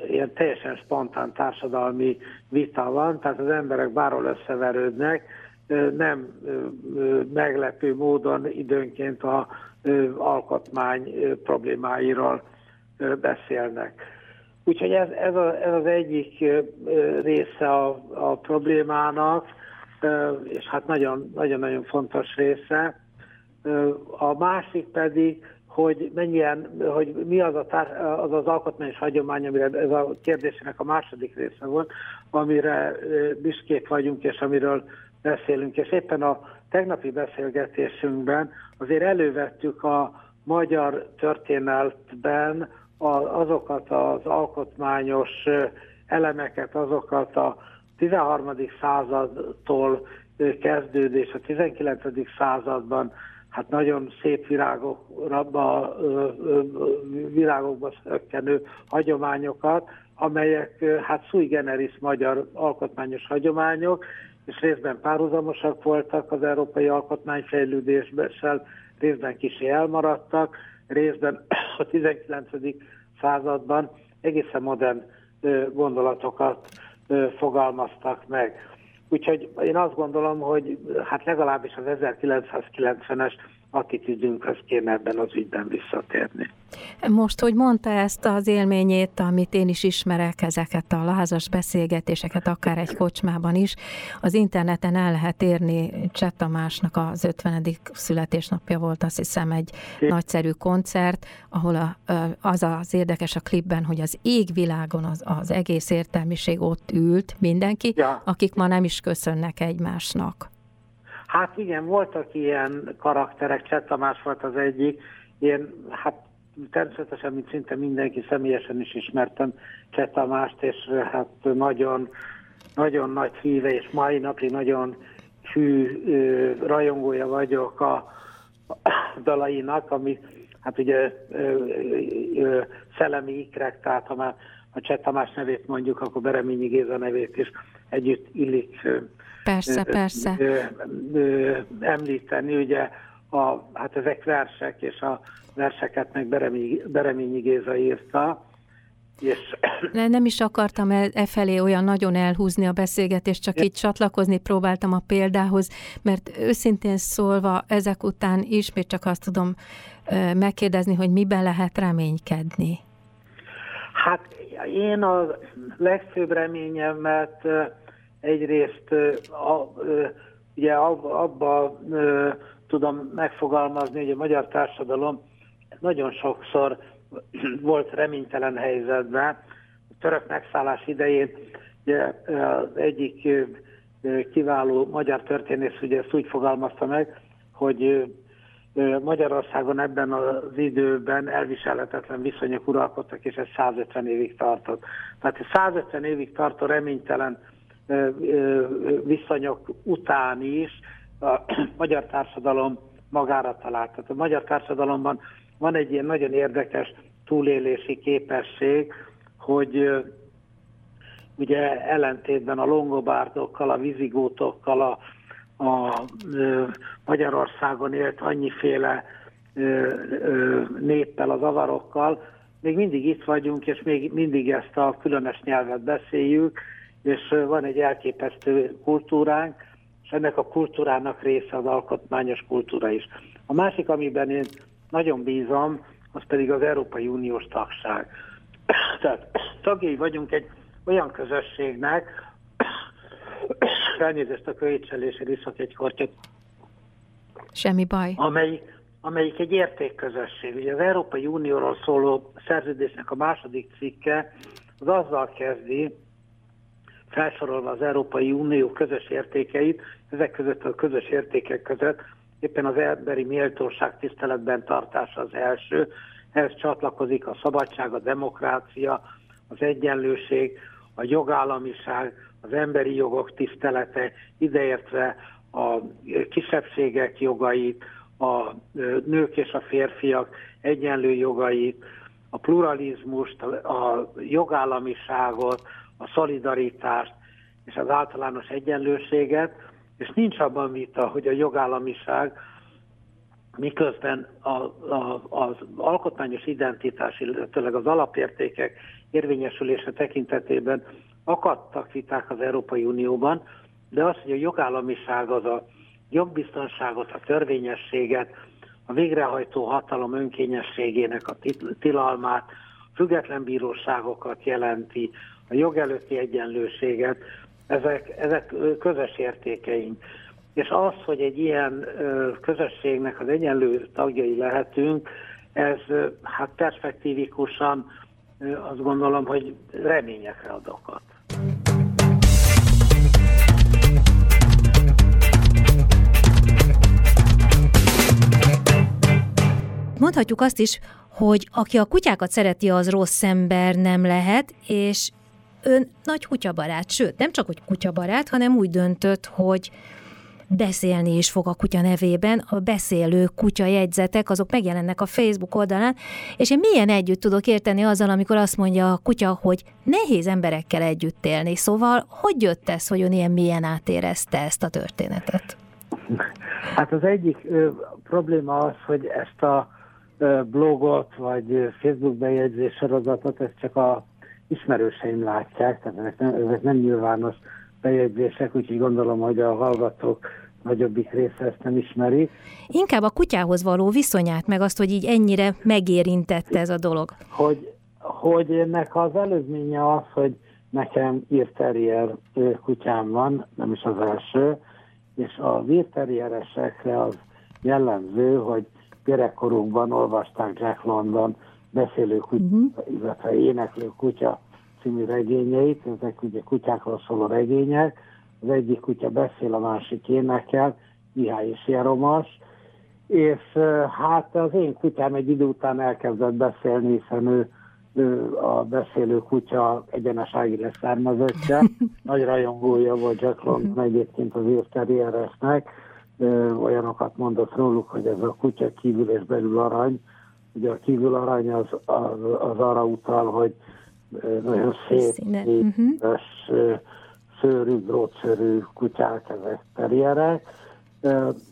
ilyen teljesen spontán társadalmi vita van, tehát az emberek bárhol összeverődnek, nem meglepő módon időnként a alkotmány problémáiról beszélnek. Úgyhogy ez, ez, a, ez az egyik része a, a problémának, és hát nagyon-nagyon fontos része. A másik pedig, hogy mennyien, hogy mi az a tár, az, az alkotmányos hagyomány, amire ez a kérdésének a második része volt, amire büszkék vagyunk, és amiről beszélünk. És éppen a tegnapi beszélgetésünkben azért elővettük a magyar történetben azokat az alkotmányos elemeket, azokat a 13. századtól kezdődés a 19. században hát nagyon szép virágokba, virágokba szökkenő hagyományokat, amelyek hát sui generis magyar alkotmányos hagyományok, és részben párhuzamosak voltak az európai alkotmányfejlődéssel, részben kicsi elmaradtak, részben a 19. században egészen modern gondolatokat fogalmaztak meg. Úgyhogy én azt gondolom, hogy hát legalábbis az 1990-es attitűdünkhöz kéne ebben az ügyben visszatérni. Most, hogy mondta ezt az élményét, amit én is ismerek, ezeket a lázas beszélgetéseket, akár egy kocsmában is, az interneten el lehet érni Cseh Tamásnak az 50. születésnapja volt, azt hiszem egy é. nagyszerű koncert, ahol a, az az érdekes a klipben, hogy az égvilágon az, az egész értelmiség ott ült, mindenki, ja. akik ma nem is köszönnek egymásnak. Hát igen, voltak ilyen karakterek, Cseh Tamás volt az egyik, én hát természetesen, mint szinte mindenki személyesen is ismertem Cseh Tamást, és hát nagyon, nagyon nagy híve, és mai napig nagyon hű ö, rajongója vagyok a, a dalainak, ami hát ugye ö, ö, szellemi ikrek, tehát ha már a Cseh Tamás nevét mondjuk, akkor Bereményi Géza nevét is együtt illik Persze, persze. említeni, ugye a, hát ezek versek, és a verseket meg Bereményi, Bereményi Géza írta, és... Ne, nem is akartam e, e felé olyan nagyon elhúzni a beszélgetést, csak így csatlakozni próbáltam a példához, mert őszintén szólva ezek után ismét csak azt tudom megkérdezni, hogy miben lehet reménykedni. Hát én a legfőbb reményemet egyrészt a, ugye abba tudom megfogalmazni, hogy a magyar társadalom nagyon sokszor volt reménytelen helyzetben. A török megszállás idején ugye, egyik kiváló magyar történész ugye ezt úgy fogalmazta meg, hogy Magyarországon ebben az időben elviselhetetlen viszonyok uralkodtak, és ez 150 évig tartott. Tehát 150 évig tartó reménytelen viszonyok után is a magyar társadalom magára talált. Tehát a magyar társadalomban van egy ilyen nagyon érdekes túlélési képesség, hogy ugye ellentétben a longobárdokkal, a vizigótokkal, a, a Magyarországon élt annyiféle néppel, az avarokkal, még mindig itt vagyunk, és még mindig ezt a különös nyelvet beszéljük, és van egy elképesztő kultúránk, és ennek a kultúrának része az alkotmányos kultúra is. A másik, amiben én nagyon bízom, az pedig az Európai Uniós tagság. Tehát tagjai vagyunk egy olyan közösségnek, elnézést a kölycselésért iszok egy kortyot. Semmi baj. Amelyik, amelyik egy értékközösség. Ugye az Európai Unióról szóló szerződésnek a második cikke az azzal kezdi, felsorolva az Európai Unió közös értékeit, ezek között a közös értékek között éppen az emberi méltóság tiszteletben tartása az első, ehhez csatlakozik a szabadság, a demokrácia, az egyenlőség, a jogállamiság, az emberi jogok tisztelete, ideértve a kisebbségek jogait, a nők és a férfiak egyenlő jogait, a pluralizmust, a jogállamiságot, a szolidaritást és az általános egyenlőséget, és nincs abban vita, hogy a jogállamiság miközben a, a, az alkotmányos identitás, illetőleg az alapértékek érvényesülése tekintetében akadtak viták az Európai Unióban, de az, hogy a jogállamiság az a jogbiztonságot, a törvényességet, a végrehajtó hatalom önkényességének a tilalmát, független bíróságokat jelenti, a jog előtti egyenlőséget, ezek, ezek közös értékeink. És az, hogy egy ilyen közösségnek az egyenlő tagjai lehetünk, ez hát perspektívikusan azt gondolom, hogy reményekre ad okot. Mondhatjuk azt is, hogy aki a kutyákat szereti, az rossz ember nem lehet, és ön nagy kutyabarát, sőt, nem csak hogy kutyabarát, hanem úgy döntött, hogy beszélni is fog a kutya nevében, a beszélő kutya jegyzetek, azok megjelennek a Facebook oldalán, és én milyen együtt tudok érteni azzal, amikor azt mondja a kutya, hogy nehéz emberekkel együtt élni. Szóval, hogy jött ez, hogy ön ilyen milyen átérezte ezt a történetet? Hát az egyik ö, probléma az, hogy ezt a ö, blogot, vagy Facebook bejegyzés sorozatot, ezt csak a ismerőseim látják, tehát ezek nem, ezek nem nyilvános bejegyzések, úgyhogy gondolom, hogy a hallgatók nagyobbik része ezt nem ismeri. Inkább a kutyához való viszonyát, meg azt, hogy így ennyire megérintette ez a dolog. Hogy, hogy ennek az előzménye az, hogy nekem írterrier kutyám van, nem is az első, és a írterrieresekre az jellemző, hogy gyerekkorukban olvasták Jack London beszélő kutya, uh-huh. illetve éneklő kutya című regényeit, ezek ugye kutyákról szóló regények, az egyik kutya beszél, a másik énekel, Mihály és Jeromas, és hát az én kutyám egy idő után elkezdett beszélni, hiszen ő, ő a beszélő kutya egyenesági leszármazottja, nagy rajongója volt Jack London egyébként az írterieresnek, olyanokat mondott róluk, hogy ez a kutya kívül és belül arany, ugye a kívül arany az, az, az arra utal, hogy nagyon szép, színes, uh-huh. szőrű, bródszörű kutyák, ezek terjerek.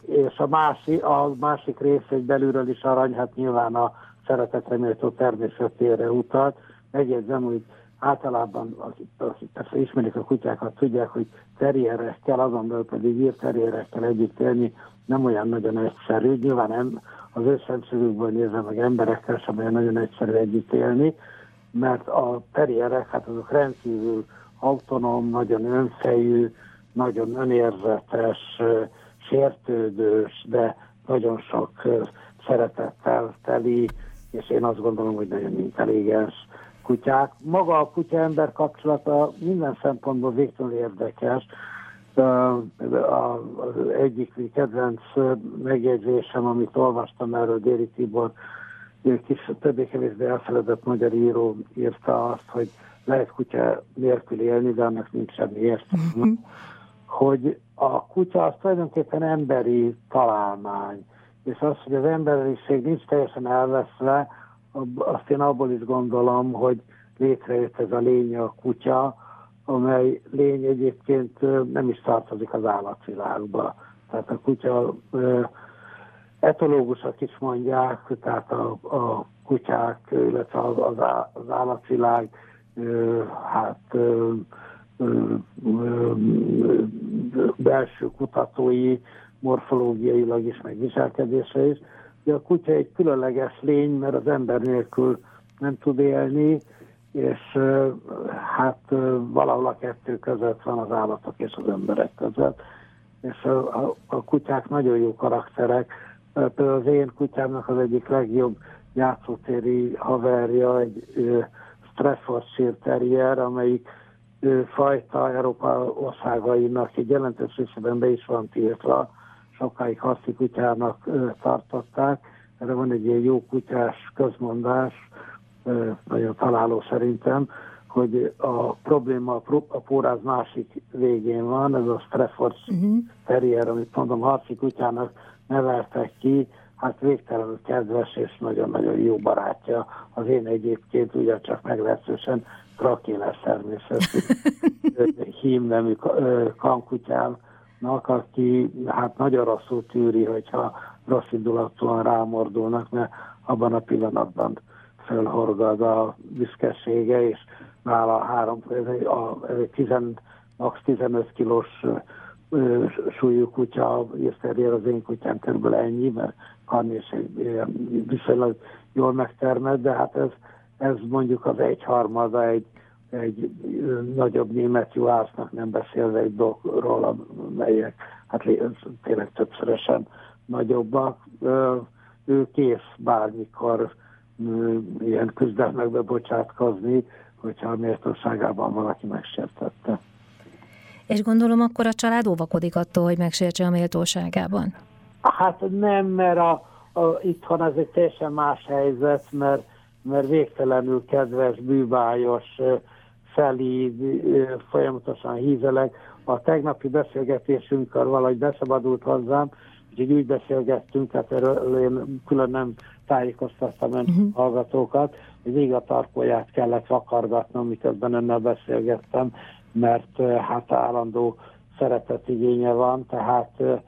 És a másik, a másik rész egy belülről is arany, hát nyilván a szeretetre méltó természetére utalt. Megjegyzem, hogy általában, akik, akik persze ismerik a kutyákat, tudják, hogy terjerekkel, azon belül pedig ír terjerekkel együtt élni nem olyan nagyon egyszerű. Nyilván nem, az ő szemszögükből nézve meg emberekkel sem olyan nagyon egyszerű együtt élni, mert a terrierek, hát azok rendkívül autonóm, nagyon önfejű, nagyon önérzetes, sértődős, de nagyon sok szeretettel teli, és én azt gondolom, hogy nagyon intelligens kutyák. Maga a kutya-ember kapcsolata minden szempontból végtelenül érdekes. Az egyik kedvenc megjegyzésem, amit olvastam erről Déri Tibor kis többé-kevésbé elfeledett magyar író írta azt, hogy lehet kutya nélkül élni, de annak nincs semmi értelme. Uh-huh. Hogy a kutya az tulajdonképpen emberi találmány, és az, hogy az emberiség nincs teljesen elveszve, azt én abból is gondolom, hogy létrejött ez a lény a kutya, amely lény egyébként nem is tartozik az állatvilágba. Tehát a kutya etológusok is mondják, tehát a, a kutyák, illetve az, az állatvilág hát belső kutatói, morfológiailag is, meg viselkedése is. De a kutya egy különleges lény, mert az ember nélkül nem tud élni, és hát valahol a kettő között van az állatok és az emberek között. És a, a, a kutyák nagyon jó karakterek, Például az én kutyámnak az egyik legjobb játszótéri haverja egy Staffordshire Terrier, amelyik fajta Európa országainak egy jelentős részében be is van tiltva, sokáig haszi kutyának tartották. Erre van egy ilyen jó kutyás közmondás, nagyon találó szerintem, hogy a probléma a póráz másik végén van, ez a Stafford uh-huh. Terrier, amit mondom, harci kutyának neveltek ki, hát végtelenül kedves és nagyon-nagyon jó barátja. Az én egyébként ugyancsak meglehetősen trakéles természetű hímnemű kankutyámnak, aki hát nagyon rosszul tűri, hogyha rossz indulatúan rámordulnak, mert abban a pillanatban fölhorgad a büszkesége, és nála három, a, 10, max 15 kilós súlyú kutya, észterjér az én kutyám körülbelül ennyi, mert karnés viszonylag jól megtermett, de hát ez, ez mondjuk az egyharmada egy, egy nagyobb német juhásznak nem beszélve egy dolgról, amelyek hát tényleg többszörösen nagyobbak. Ő kész bármikor ilyen küzdelmekbe bocsátkozni, hogyha a méltóságában valaki megsértette. És gondolom akkor a család óvakodik attól, hogy megsértse a méltóságában? Hát nem, mert a, a, itthon ez egy teljesen más helyzet, mert, mert végtelenül kedves, bűbájos, szelíd, folyamatosan hízelek. A tegnapi beszélgetésünkkor valahogy beszabadult hozzám, úgyhogy úgy beszélgettünk, tehát erről én külön nem tájékoztattam ön uh-huh. hallgatókat, hogy végig a tarkóját kellett vakargatnom, miközben önnel beszélgettem, mert hát állandó szeretetigénye van, tehát ő,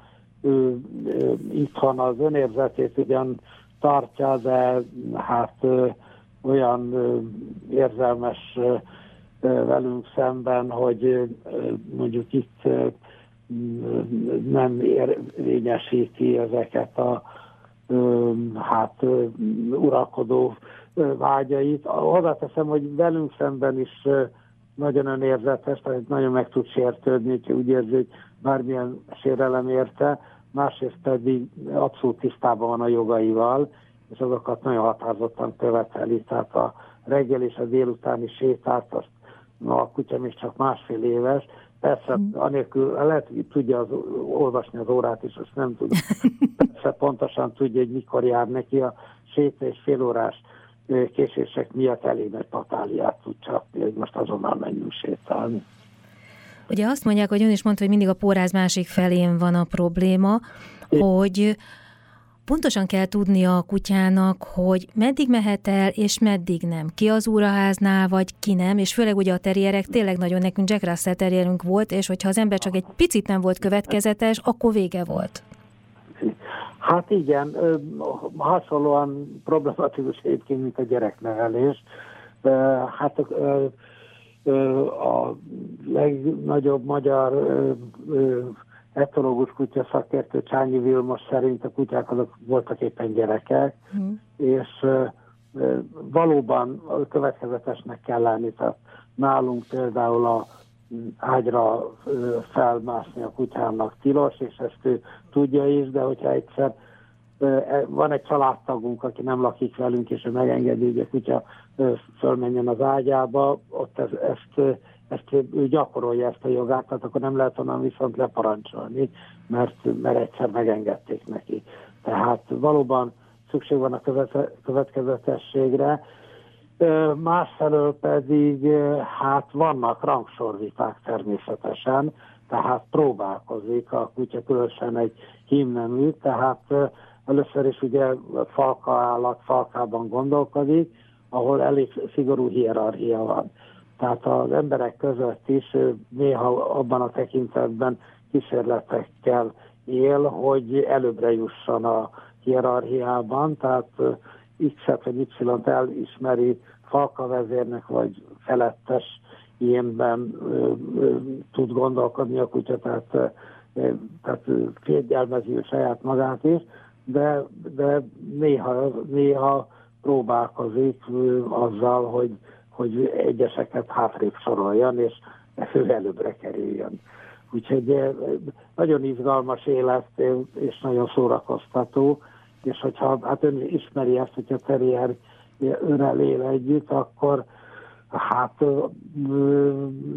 ő, itthon az önérzetét ugyan tartja, de hát olyan érzelmes velünk szemben, hogy mondjuk itt nem érvényesíti ezeket a hát uralkodó vágyait. Hozzáteszem, hogy velünk szemben is nagyon önérzetes, tehát nagyon meg tud sértődni, hogy úgy érzi, hogy bármilyen sérelem érte, másrészt pedig abszolút tisztában van a jogaival, és azokat nagyon határozottan követeli. Tehát a reggel és a délutáni sétát, azt na, a kutya még csak másfél éves, Persze, mm. anélkül lehet, tudja az, olvasni az órát, és azt nem tudom. Persze pontosan tudja, hogy mikor jár neki a séta és fél órás késések miatt elég nagy patáliát tud csapni, hogy most azonnal menjünk sétálni. Ugye azt mondják, hogy ön is mondta, hogy mindig a póráz másik felén van a probléma, hogy pontosan kell tudnia a kutyának, hogy meddig mehet el, és meddig nem. Ki az úraháznál, vagy ki nem, és főleg ugye a terjerek, tényleg nagyon nekünk Jack Russell terjerünk volt, és hogyha az ember csak egy picit nem volt következetes, akkor vége volt. Hát igen, hasonlóan problematikus egyébként, mint a gyereknevelés. Hát a legnagyobb magyar etológus kutya szakértő Csányi Vilmos szerint a kutyák azok voltak éppen gyerekek, mm. és valóban következetesnek kell lenni. Tehát nálunk például a ágyra felmászni a kutyának tilos, és ezt ő tudja is, de hogyha egyszer e, van egy családtagunk, aki nem lakik velünk, és ő megengedi, hogy a kutya fölmenjen az ágyába, ott ez, ezt, ezt ő gyakorolja ezt a jogát, tehát akkor nem lehet onnan viszont leparancsolni, mert, mert egyszer megengedték neki. Tehát valóban szükség van a következetességre, Másfelől pedig hát vannak rangsorviták természetesen, tehát próbálkozik a kutya, különösen egy hímnemű, tehát először is ugye falka állat falkában gondolkodik, ahol elég szigorú hierarchia van. Tehát az emberek között is néha abban a tekintetben kísérletekkel él, hogy előbbre jusson a hierarchiában, tehát X-et vagy Y-t elismeri falka vezérnek vagy felettes ilyenben tud gondolkodni a kutya, tehát, tehát fényelmezi saját magát is, de, de néha, néha próbálkozik ö, azzal, hogy, hogy egyeseket hátrébb soroljon, és ő előbbre kerüljön. Úgyhogy nagyon izgalmas élet, és nagyon szórakoztató, és hogyha hát ön ismeri ezt, hogyha terrier önel él együtt, akkor hát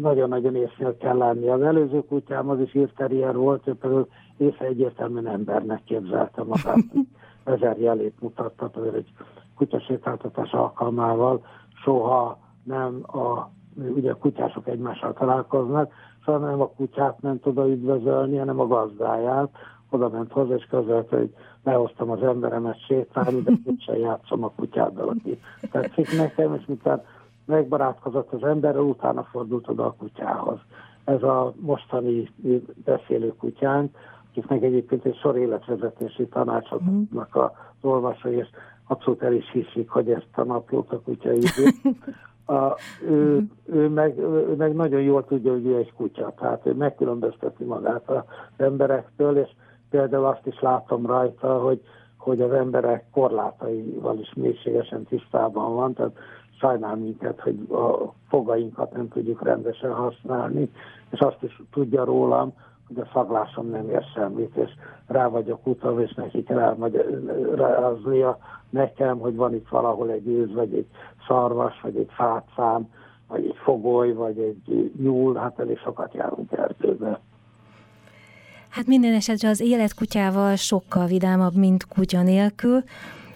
nagyon-nagyon észnél kell lenni. Az előző kutyám az is írterier volt, ő például észre egyértelműen embernek képzelte magát, ezer jelét mutatta, például egy kutyasétáltatás alkalmával soha nem a, ugye a kutyások egymással találkoznak, soha nem a kutyát nem oda üdvözölni, hanem a gazdáját, oda ment hozzá, és közölte, hogy lehoztam az emberemet sétálni, de sem játszom a kutyáddal, aki tetszik nekem, és miután megbarátkozott az emberrel, utána fordult oda a kutyához. Ez a mostani beszélő kutyánk, akiknek egyébként egy sor életvezetési tanácsoknak az olvasói, és abszolút el is hiszik, hogy ezt a naplót a kutya. A, ő, ő, meg, ő meg nagyon jól tudja, hogy ő egy kutya, tehát ő megkülönbözteti magát az emberektől, és például azt is látom rajta, hogy, hogy az emberek korlátaival is mélységesen tisztában van, tehát sajnál minket, hogy a fogainkat nem tudjuk rendesen használni, és azt is tudja rólam, hogy a szaglásom nem ér semmit, és rá vagyok utalva, és neki kell elmagyaráznia nekem, hogy van itt valahol egy őz, vagy egy szarvas, vagy egy fátszám, vagy egy fogoly, vagy egy nyúl, hát elég sokat járunk erdőbe. Hát minden esetre az élet kutyával sokkal vidámabb, mint kutya nélkül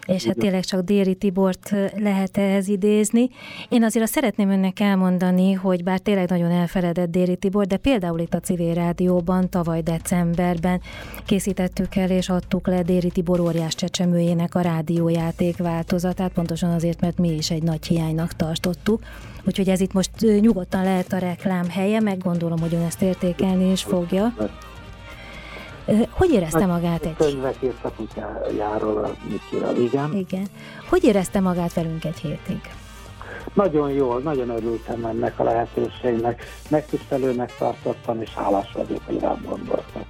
és hát tényleg csak Déri Tibort lehet ehhez idézni. Én azért azt szeretném önnek elmondani, hogy bár tényleg nagyon elfeledett Déri Tibor, de például itt a Civil Rádióban tavaly decemberben készítettük el és adtuk le Déri Tibor óriás csecsemőjének a rádiójáték változatát, pontosan azért, mert mi is egy nagy hiánynak tartottuk. Úgyhogy ez itt most nyugodtan lehet a reklám helye, meg gondolom, hogy ön ezt értékelni is fogja. Hogy érezte magát egy... Könyvek írt a kutyájáról, a Mikiről, igen. Igen. Hogy érezte magát velünk egy hétig? Nagyon jól, nagyon örültem ennek a lehetőségnek. Megtisztelőnek tartottam, és hálás vagyok, hogy rám gondoltam.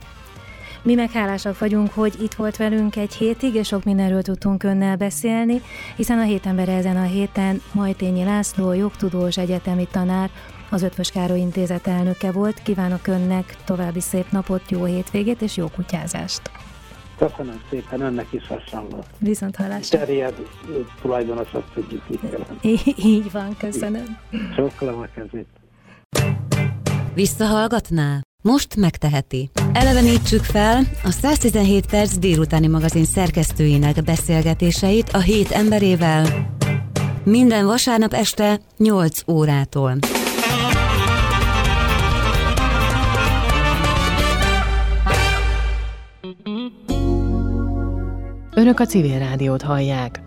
Mi meg hálásak vagyunk, hogy itt volt velünk egy hétig, és sok mindenről tudtunk önnel beszélni, hiszen a hétember ezen a héten Majtényi László, jogtudós egyetemi tanár, az Ötvös Károly Intézet elnöke volt. Kívánok önnek további szép napot, jó hétvégét és jó kutyázást! Köszönöm szépen, önnek is hasonló. Viszont hallásra. Terjed tulajdonosat tudjuk így Így van, köszönöm. Sokkal a kezét. Visszahallgatná? Most megteheti. Elevenítsük fel a 117 perc délutáni magazin szerkesztőinek beszélgetéseit a hét emberével minden vasárnap este 8 órától. Önök a civil rádiót hallják.